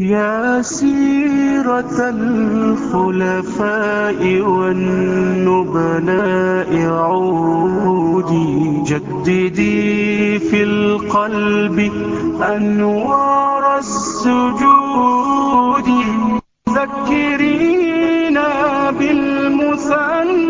يا سيرة الخلفاء والنبلاء عودي جددي في القلب أنوار السجود ذكرينا بالمثنى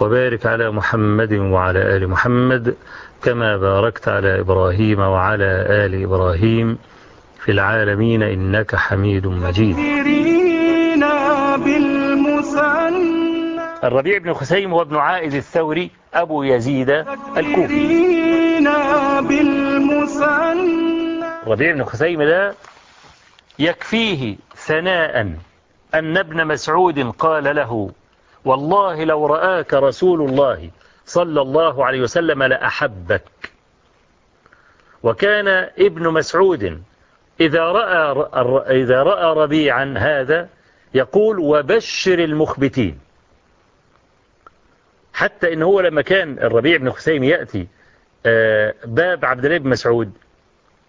وبارك على محمد وعلى آل محمد كما باركت على إبراهيم وعلى آل إبراهيم في العالمين إنك حميد مجيد. الربيع بن خسيم وابن عائد الثوري أبو يزيد الكوفي. الربيع بن خسيم ده يكفيه ثناء أن ابن مسعود قال له والله لو رآك رسول الله صلى الله عليه وسلم لأحبك. وكان ابن مسعود إذا رأى, إذا رأى ربيعا هذا يقول وبشر المخبتين. حتى إن هو لما كان الربيع بن خسيم يأتي آه، باب عبد الله بن مسعود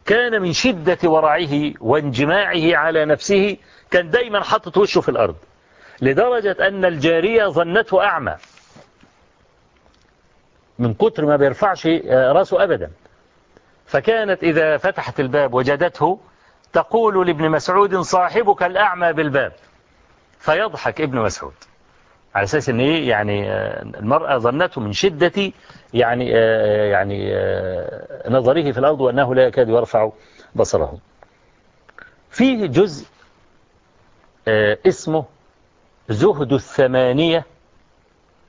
كان من شدة ورعه وانجماعه على نفسه كان دايما حاطط وشه في الأرض. لدرجة أن الجارية ظنته أعمى. من كتر ما بيرفعش آه، رأسه أبدا. فكانت إذا فتحت الباب وجدته تقول لابن مسعود صاحبك الأعمى بالباب. فيضحك ابن مسعود. على أساس أن إيه؟ يعني آه، المرأة ظنته من شدة يعني آه، يعني نظره في الأرض وأنه لا يكاد يرفع بصره. فيه جزء اسمه زهد الثمانية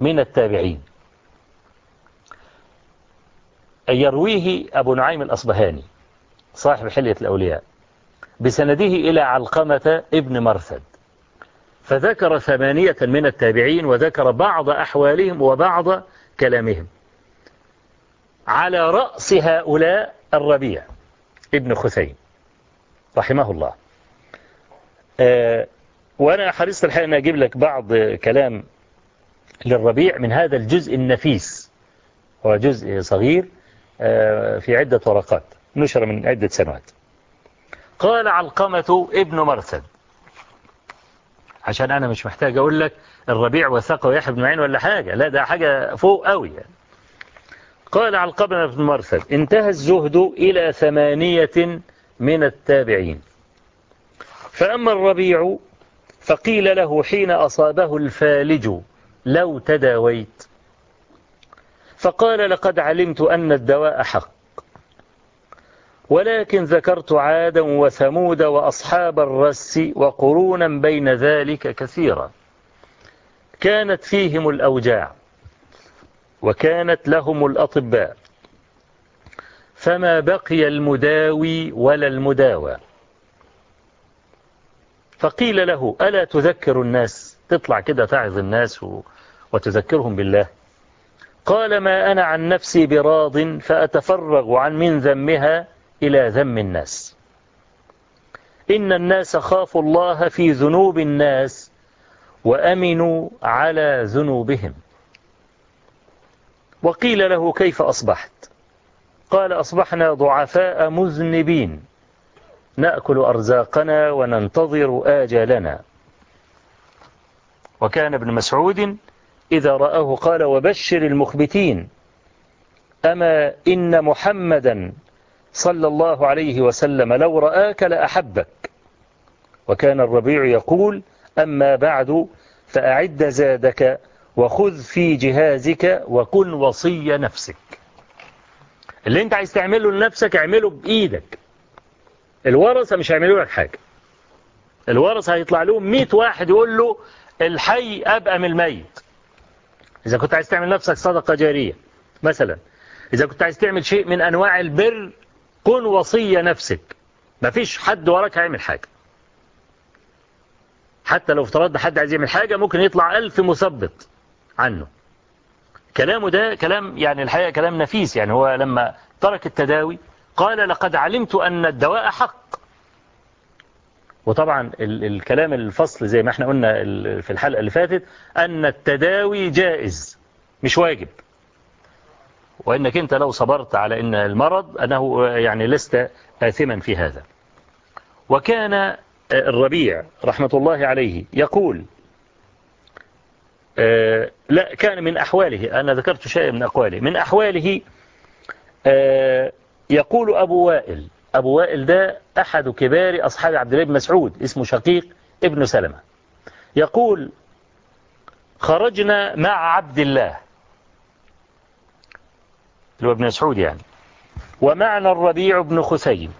من التابعين. يرويه أبو نعيم الأصبهاني صاحب حلية الأولياء بسنده إلى علقمة ابن مرثد. فذكر ثمانية من التابعين وذكر بعض أحوالهم وبعض كلامهم. على رأس هؤلاء الربيع ابن خثيم رحمه الله. آه، وأنا حريص الحقيقة أن أجيب لك بعض كلام للربيع من هذا الجزء النفيس. هو جزء صغير آه، في عدة ورقات نشر من عدة سنوات. قال علقمة ابن مرثد. عشان أنا مش محتاج أقول لك الربيع وثقة ويحب بن معين ولا حاجة لا ده حاجة فوق قوي يعني. قال علقمة ابن مرثد انتهى الزهد إلى ثمانية من التابعين. فأما الربيع فقيل له حين أصابه الفالج لو تداويت. فقال لقد علمت أن الدواء حق. ولكن ذكرت عادا وثمود وأصحاب الرس وقرونا بين ذلك كثيرا. كانت فيهم الأوجاع وكانت لهم الأطباء. فما بقي المداوي ولا المداوى. فقيل له ألا تذكر الناس؟ تطلع كده تعظ الناس وتذكرهم بالله. قال ما أنا عن نفسي براض فأتفرغ عن من ذمها إلى ذم الناس. إن الناس خافوا الله في ذنوب الناس وأمنوا على ذنوبهم. وقيل له كيف أصبحت؟ قال أصبحنا ضعفاء مذنبين. نأكل أرزاقنا وننتظر آجالنا وكان ابن مسعود إذا رآه قال وبشر المخبتين. أما إن محمدا صلى الله عليه وسلم لو رآك لأحبك. وكان الربيع يقول أما بعد فأعد زادك وخذ في جهازك وكن وصي نفسك. اللي أنت عايز تعمله لنفسك اعمله بإيدك. الورثة مش هيعملوا لك حاجة. الورثة هيطلع لهم 100 واحد يقول له الحي أبقى من الميت. إذا كنت عايز تعمل نفسك صدقة جارية مثلا إذا كنت عايز تعمل شيء من أنواع البر كن وصية نفسك. مفيش حد وراك هيعمل حاجة. حتى لو افترضنا حد عايز يعمل حاجة ممكن يطلع ألف مثبت عنه. كلامه ده كلام يعني الحقيقة كلام نفيس يعني هو لما ترك التداوي قال لقد علمت أن الدواء حق. وطبعا الكلام الفصل زي ما إحنا قلنا في الحلقة اللي فاتت أن التداوي جائز مش واجب. وإنك أنت لو صبرت على أن المرض أنه يعني لست آثما في هذا. وكان الربيع رحمة الله عليه يقول آه، لا كان من أحواله أنا ذكرت شيء من أقواله من أحواله آه، يقول أبو وائل أبو وائل ده أحد كبار أصحاب عبد الله بن مسعود اسمه شقيق ابن سلمة. يقول خرجنا مع عبد الله اللي هو ابن مسعود يعني ومعنا الربيع بن خسين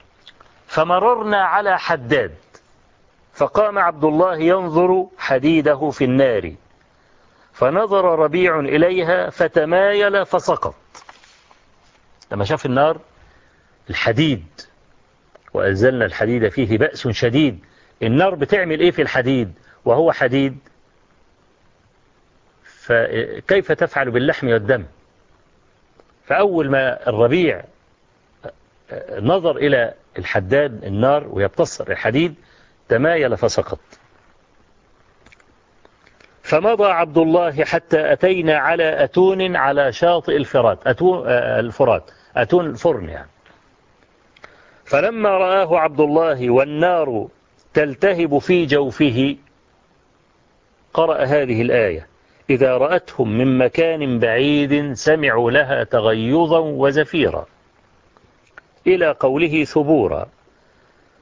فمررنا على حداد فقام عبد الله ينظر حديده في النار فنظر ربيع إليها فتمايل فسقط. لما شاف النار الحديد. وأنزلنا الحديد فيه بأس شديد. النار بتعمل إيه في الحديد؟ وهو حديد. فكيف تفعل باللحم والدم؟ فأول ما الربيع نظر إلى الحداد النار ويبتصر الحديد تمايل فسقط. فمضى عبد الله حتى أتينا على أتون على شاطئ الفرات. أتون آه، الفرات. أتون الفرن يعني. فلما رآه عبد الله والنار تلتهب في جوفه قرأ هذه الآية إذا رأتهم من مكان بعيد سمعوا لها تغيظا وزفيرا. إلى قوله ثبورا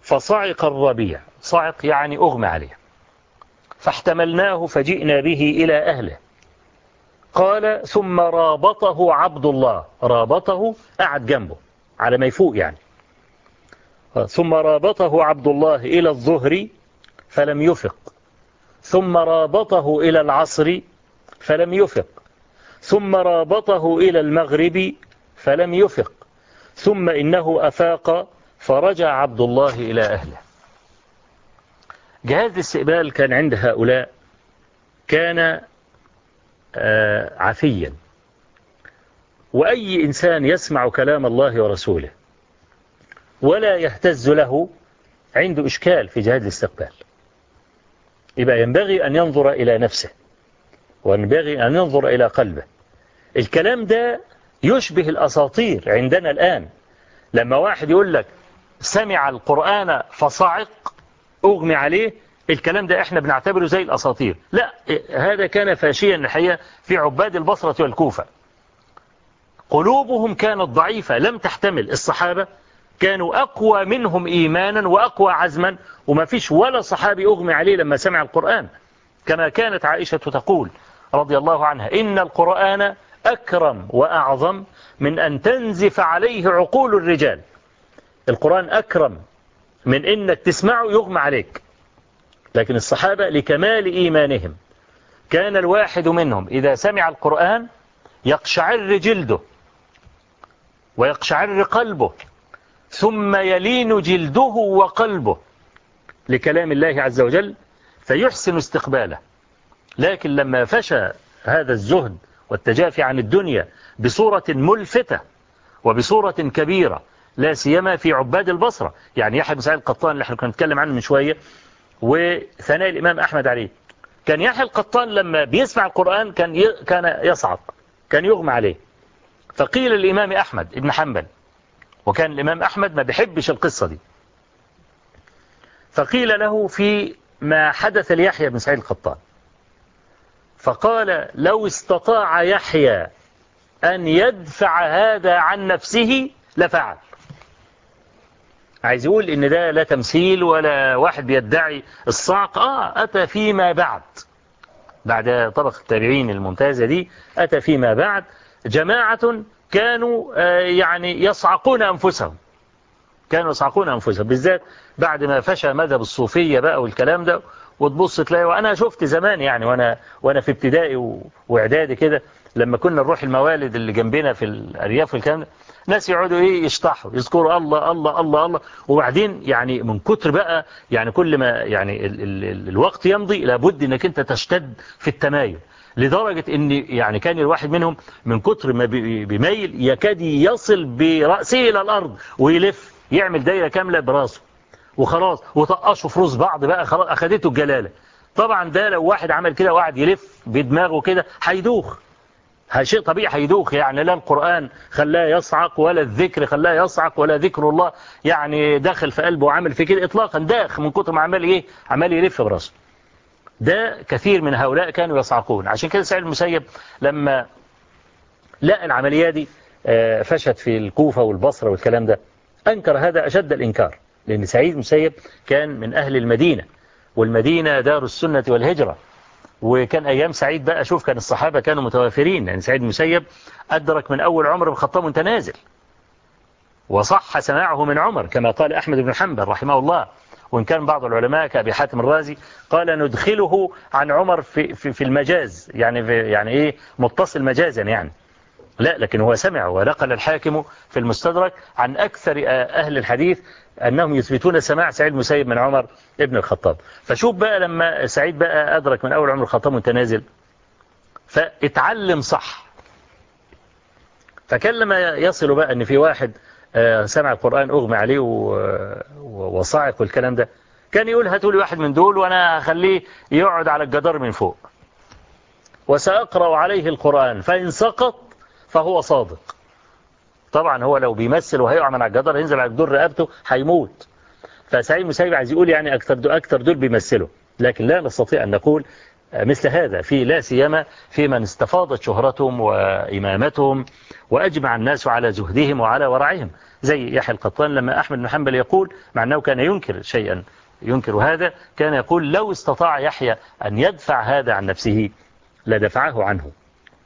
فصعق الربيع. صعق يعني أغمى عليه. فاحتملناه فجئنا به إلى أهله. قال ثم رابطه عبد الله. رابطه قعد جنبه على ما يفوق يعني. ثم رابطه عبد الله إلى الظهر فلم يفق. ثم رابطه إلى العصر فلم يفق. ثم رابطه إلى المغرب فلم يفق. ثم إنه أفاق فرجع عبد الله إلى أهله. جهاز الاستقبال كان عند هؤلاء كان آه، عفيا. وأي إنسان يسمع كلام الله ورسوله ولا يهتز له عنده إشكال في جهاد الاستقبال. يبقى ينبغي أن ينظر إلى نفسه وينبغي أن ينظر إلى قلبه. الكلام ده يشبه الأساطير عندنا الآن. لما واحد يقول لك سمع القرآن فصعق أغمي عليه الكلام ده إحنا بنعتبره زي الأساطير. لا هذا كان فاشيا الحقيقة في عباد البصرة والكوفة. قلوبهم كانت ضعيفة لم تحتمل الصحابة كانوا أقوى منهم إيمانا وأقوى عزما وما فيش ولا صحابي أغمي عليه لما سمع القرآن. كما كانت عائشة تقول رضي الله عنها إن القرآن أكرم وأعظم من أن تنزف عليه عقول الرجال. القرآن أكرم من إنك تسمعه يغمى عليك. لكن الصحابة لكمال إيمانهم كان الواحد منهم. إذا سمع القرآن يقشعر جلده ويقشعر قلبه. ثم يلين جلده وقلبه لكلام الله عز وجل فيحسن استقباله. لكن لما فشى هذا الزهد والتجافي عن الدنيا بصورة ملفتة وبصورة كبيرة لا سيما في عباد البصرة. يعني يحيى بن سعيد القطان اللي إحنا كنا نتكلم عنه من شوية وثناء الإمام أحمد عليه. كان يحيى القطان لما بيسمع القرآن كان كان يصعق كان يغمى عليه. فقيل الإمام أحمد ابن حنبل وكان الإمام أحمد ما بيحبش القصة دي. فقيل له في ما حدث ليحيى بن سعيد القطان. فقال لو استطاع يحيى أن يدفع هذا عن نفسه لفعل. عايز يقول إن ده لا تمثيل ولا واحد بيدعي الصعق. آه أتى فيما بعد. بعد طبق التابعين الممتازة دي أتى فيما بعد. جماعة كانوا آه، يعني يصعقون أنفسهم. كانوا يصعقون أنفسهم بالذات بعد ما فشى مذهب الصوفية بقى والكلام ده وتبص تلاقي وأنا شفت زمان يعني وأنا, وأنا في ابتدائي وإعدادي كده لما كنا نروح الموالد اللي جنبنا في الأرياف والكلام ده ناس يقعدوا إيه يشطحوا يذكروا الله الله الله الله. وبعدين يعني من كتر بقى يعني كل ما يعني ال ال ال الوقت يمضي لابد إنك أنت تشتد في التمايل. لدرجة ان يعني كان الواحد منهم من كتر ما بيميل يكاد يصل برأسه إلى الأرض ويلف يعمل دايرة كاملة براسه. وخلاص وطقشوا في روس بعض بقى خلاص أخدته الجلالة طبعا ده لو واحد عمل كده وقعد يلف بدماغه كده هيدوخ. شيء طبيعي هيدوخ. يعني لا القرآن خلاه يصعق ولا الذكر خلاه يصعق ولا ذكر الله يعني داخل في قلبه وعمل في كده اطلاقا داخ من كتر ما عمال إيه؟ عمال يلف براسه. ده كثير من هؤلاء كانوا يصعقون. عشان كده سعيد المسيب لما لقى العملية دي آه، فشت في الكوفة والبصرة والكلام ده أنكر هذا أشد الإنكار لأن سعيد المسيب كان من أهل المدينة والمدينة دار السنة والهجرة. وكان أيام سعيد بقى شوف كان الصحابة كانوا متوافرين لأن يعني سعيد المسيب أدرك من أول عمر بن الخطاب وانت نازل. وصح سماعه من عمر كما قال أحمد بن حنبل رحمه الله. وإن كان بعض العلماء كأبي حاتم الرازي قال ندخله عن عمر في, في, في المجاز يعني, في يعني إيه متصل مجازا يعني. لا لكن هو سمع ونقل الحاكم في المستدرك عن أكثر أهل الحديث أنهم يثبتون سماع سعيد المسيب من عمر ابن الخطاب. فشوف بقى لما سعيد بقى أدرك من أول عمر الخطاب متنازل فاتعلم صح. فكلما يصل بقى أن في واحد آه، سمع القرآن أغمى عليه آه، وصاعق والكلام ده. كان يقول هاتوا لي واحد من دول وأنا أخليه يقعد على الجدار من فوق. وسأقرأ عليه القرآن. فإن سقط فهو صادق. طبعا هو لو بيمثل وهيقع من على الجدار هينزل على الجدار رقبته هيموت. فسعيد مسيب عايز يقول يعني أكتر دول, أكتر دول بيمثلوا. لكن لا نستطيع أن نقول مثل هذا في لا سيما في من استفاضت شهرتهم وإمامتهم وأجمع الناس على زهدهم وعلى ورعهم. زي يحيى القطان لما أحمد بن حنبل يقول مع أنه كان ينكر شيئا ينكر هذا كان يقول لو استطاع يحيى أن يدفع هذا عن نفسه لدفعه عنه.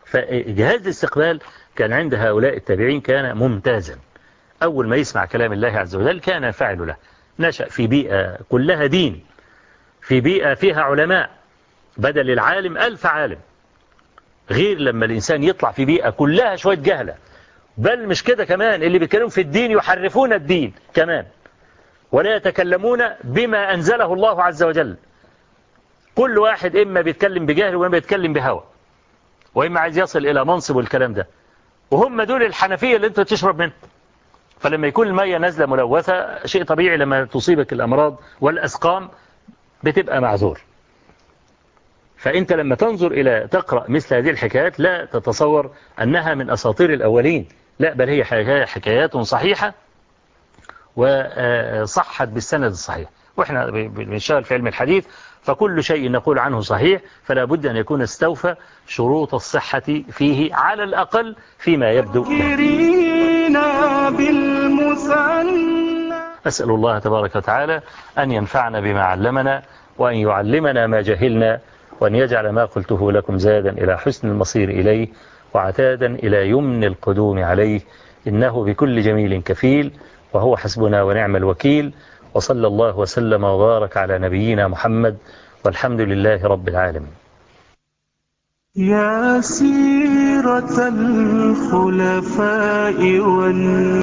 فجهاز الاستقبال كان عند هؤلاء التابعين كان ممتازا. أول ما يسمع كلام الله عز وجل كان فاعل له. نشأ في بيئة كلها دين في بيئة فيها علماء. بدل العالم ألف عالم. غير لما الإنسان يطلع في بيئة كلها شوية جهلة. بل مش كده كمان اللي بيتكلموا في الدين يحرفون الدين كمان. ولا يتكلمون بما أنزله الله عز وجل. كل واحد إما بيتكلم بجهل وإما بيتكلم بهوى. وإما عايز يصل إلى منصب والكلام ده. وهم دول الحنفية اللي أنت تشرب منها. فلما يكون المية نازلة ملوثة شيء طبيعي لما تصيبك الأمراض والأسقام بتبقى معذور. فأنت لما تنظر إلى تقرأ مثل هذه الحكايات لا تتصور أنها من أساطير الأولين. لا بل هي حكايات صحيحة وصحت بالسند الصحيح. وإحنا بنشتغل في علم الحديث فكل شيء نقول عنه صحيح فلا بد أن يكون استوفى شروط الصحة فيه على الأقل فيما يبدو. أسأل الله تبارك وتعالى أن ينفعنا بما علمنا وأن يعلمنا ما جهلنا وأن يجعل ما قلته لكم زادا إلى حسن المصير إليه وعتادا إلى يمن القدوم عليه إنه بكل جميل كفيل وهو حسبنا ونعم الوكيل وصلى الله وسلم وبارك على نبينا محمد والحمد لله رب العالمين. يا سيرة الخلفاء والنبي